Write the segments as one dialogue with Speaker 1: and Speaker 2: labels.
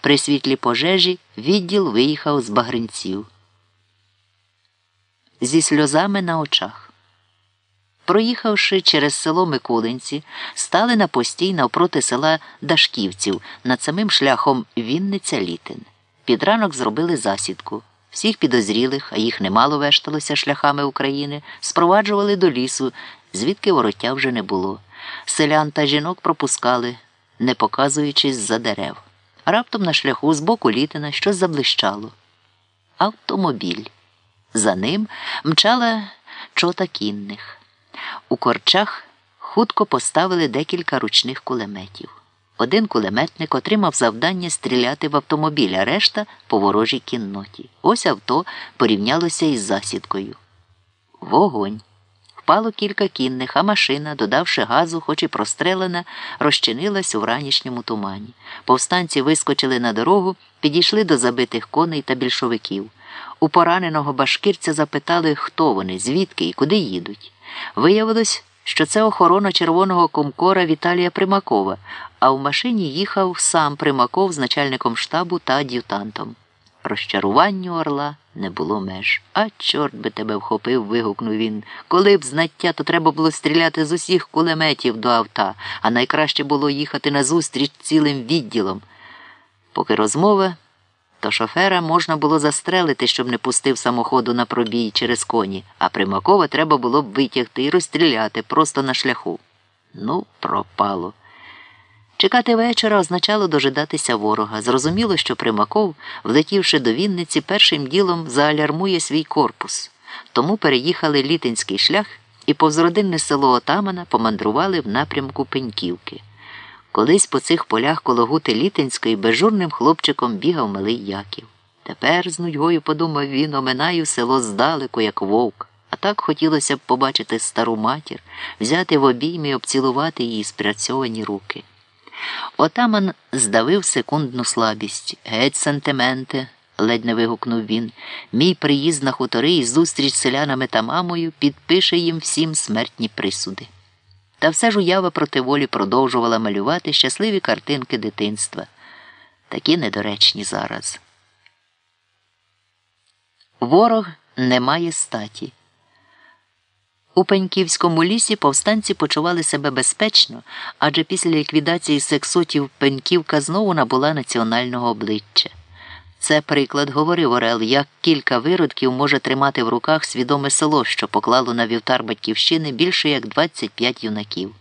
Speaker 1: При світлі пожежі відділ виїхав з багринців. Зі сльозами на очах. Проїхавши через село Микулинці, стали на постій навпроти села Дашківців над самим шляхом Вінниця Літин. Під ранок зробили засідку. Всіх підозрілих, а їх немало вешталося шляхами України, спроваджували до лісу, звідки вороття вже не було. Селян та жінок пропускали, не показуючись за дерев. Раптом на шляху з боку літина щось заблищало. Автомобіль. За ним мчала чота кінних. У корчах хутко поставили декілька ручних кулеметів. Один кулеметник отримав завдання стріляти в автомобіль, а решта по ворожій кінноті. Ось авто порівнялося із засідкою. Вогонь. Впало кілька кінних, а машина, додавши газу, хоч і прострелена, розчинилась у ранішньому тумані. Повстанці вискочили на дорогу, підійшли до забитих коней та більшовиків. У пораненого башкирця запитали, хто вони, звідки і куди їдуть. Виявилось, що це охорона червоного комкора Віталія Примакова, а в машині їхав сам Примаков з начальником штабу та ад'ютантом. Розчаруванню орла не було меж. А чорт би тебе вхопив, вигукнув він. Коли б знаття, то треба було стріляти з усіх кулеметів до авта, а найкраще було їхати назустріч цілим відділом. Поки розмова, то шофера можна було застрелити, щоб не пустив самоходу на пробій через коні, а Примакова треба було б витягти і розстріляти просто на шляху. Ну, пропало. Чекати вечора означало дожидатися ворога. Зрозуміло, що Примаков, влетівши до Вінниці, першим ділом заалярмує свій корпус. Тому переїхали літинський шлях і повз родинне село Отамана помандрували в напрямку Пеньківки. Колись по цих полях коло гути Літинської безжурним хлопчиком бігав малий Яків. Тепер з нудьгою подумав він, оминаю село здалеку, як вовк. А так хотілося б побачити стару матір, взяти в обійми і обцілувати її спрацьовані руки. Отаман здавив секундну слабість. Геть сантименти, ледь не вигукнув він. Мій приїзд на хутори і зустріч з селянами та мамою підпише їм всім смертні присуди. Та все ж уява проти волі продовжувала малювати щасливі картинки дитинства, такі недоречні зараз. Ворог не має статі. У Пеньківському лісі повстанці почували себе безпечно, адже після ліквідації сексотів Пеньківка знову набула національного обличчя. Це приклад говорив Орел, як кілька виродків може тримати в руках свідоме село, що поклало на вівтар батьківщини більше як 25 юнаків.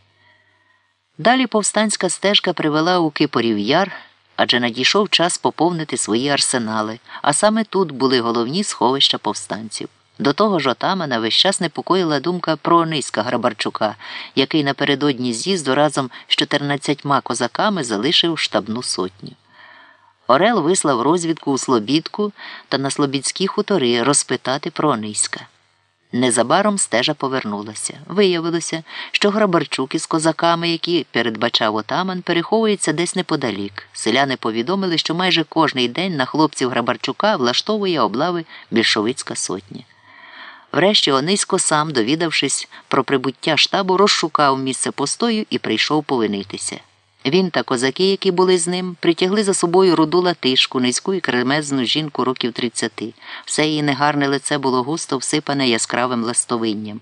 Speaker 1: Далі повстанська стежка привела у Кипорів яр, адже надійшов час поповнити свої арсенали, а саме тут були головні сховища повстанців. До того ж отамана весь час непокоїла думка про Ониська Грабарчука, який напередодні з'їзду разом з 14 козаками залишив штабну сотню. Орел вислав розвідку у Слобідку та на Слобідські хутори розпитати про Ониська. Незабаром стежа повернулася. Виявилося, що Грабарчук із козаками, які передбачав отаман, переховується десь неподалік. Селяни повідомили, що майже кожний день на хлопців Грабарчука влаштовує облави більшовицька сотня. Врешті Онисько сам, довідавшись про прибуття штабу, розшукав місце постою і прийшов повинитися. Він та козаки, які були з ним, притягли за собою руду латишку, низьку і кремезну жінку років тридцяти. Все її негарне лице було густо всипане яскравим ластовинням.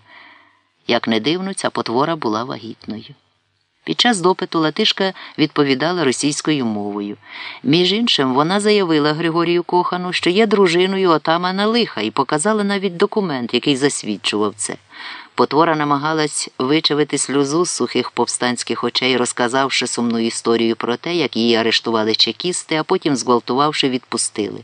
Speaker 1: Як не дивно, ця потвора була вагітною. Під час допиту Латишка відповідала російською мовою. Між іншим, вона заявила Григорію Кохану, що є дружиною отамана лиха, і показала навіть документ, який засвідчував це. Потвора намагалась вичавити сльозу з сухих повстанських очей, розказавши сумну історію про те, як її арештували чекісти, а потім, зґвалтувавши, відпустили.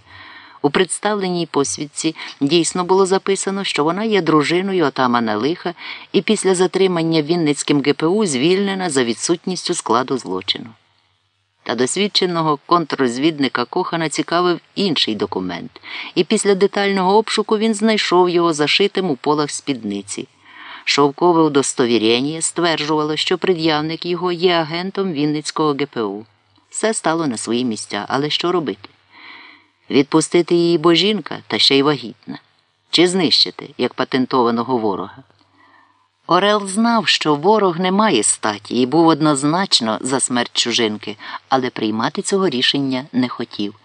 Speaker 1: У представленій посвідці дійсно було записано, що вона є дружиною отамана лиха і після затримання Вінницьким ГПУ звільнена за відсутністю складу злочину. Та досвідченого контррозвідника Кохана цікавив інший документ, і після детального обшуку він знайшов його зашитим у полах спідниці. Шовкове удостовірення стверджувало, що пред'явник його є агентом Вінницького ГПУ. Все стало на свої місця, але що робити? Відпустити її бо жінка та ще й вагітна, чи знищити як патентованого ворога. Орел знав, що ворог не має статі і був однозначно за смерть чужинки, але приймати цього рішення не хотів.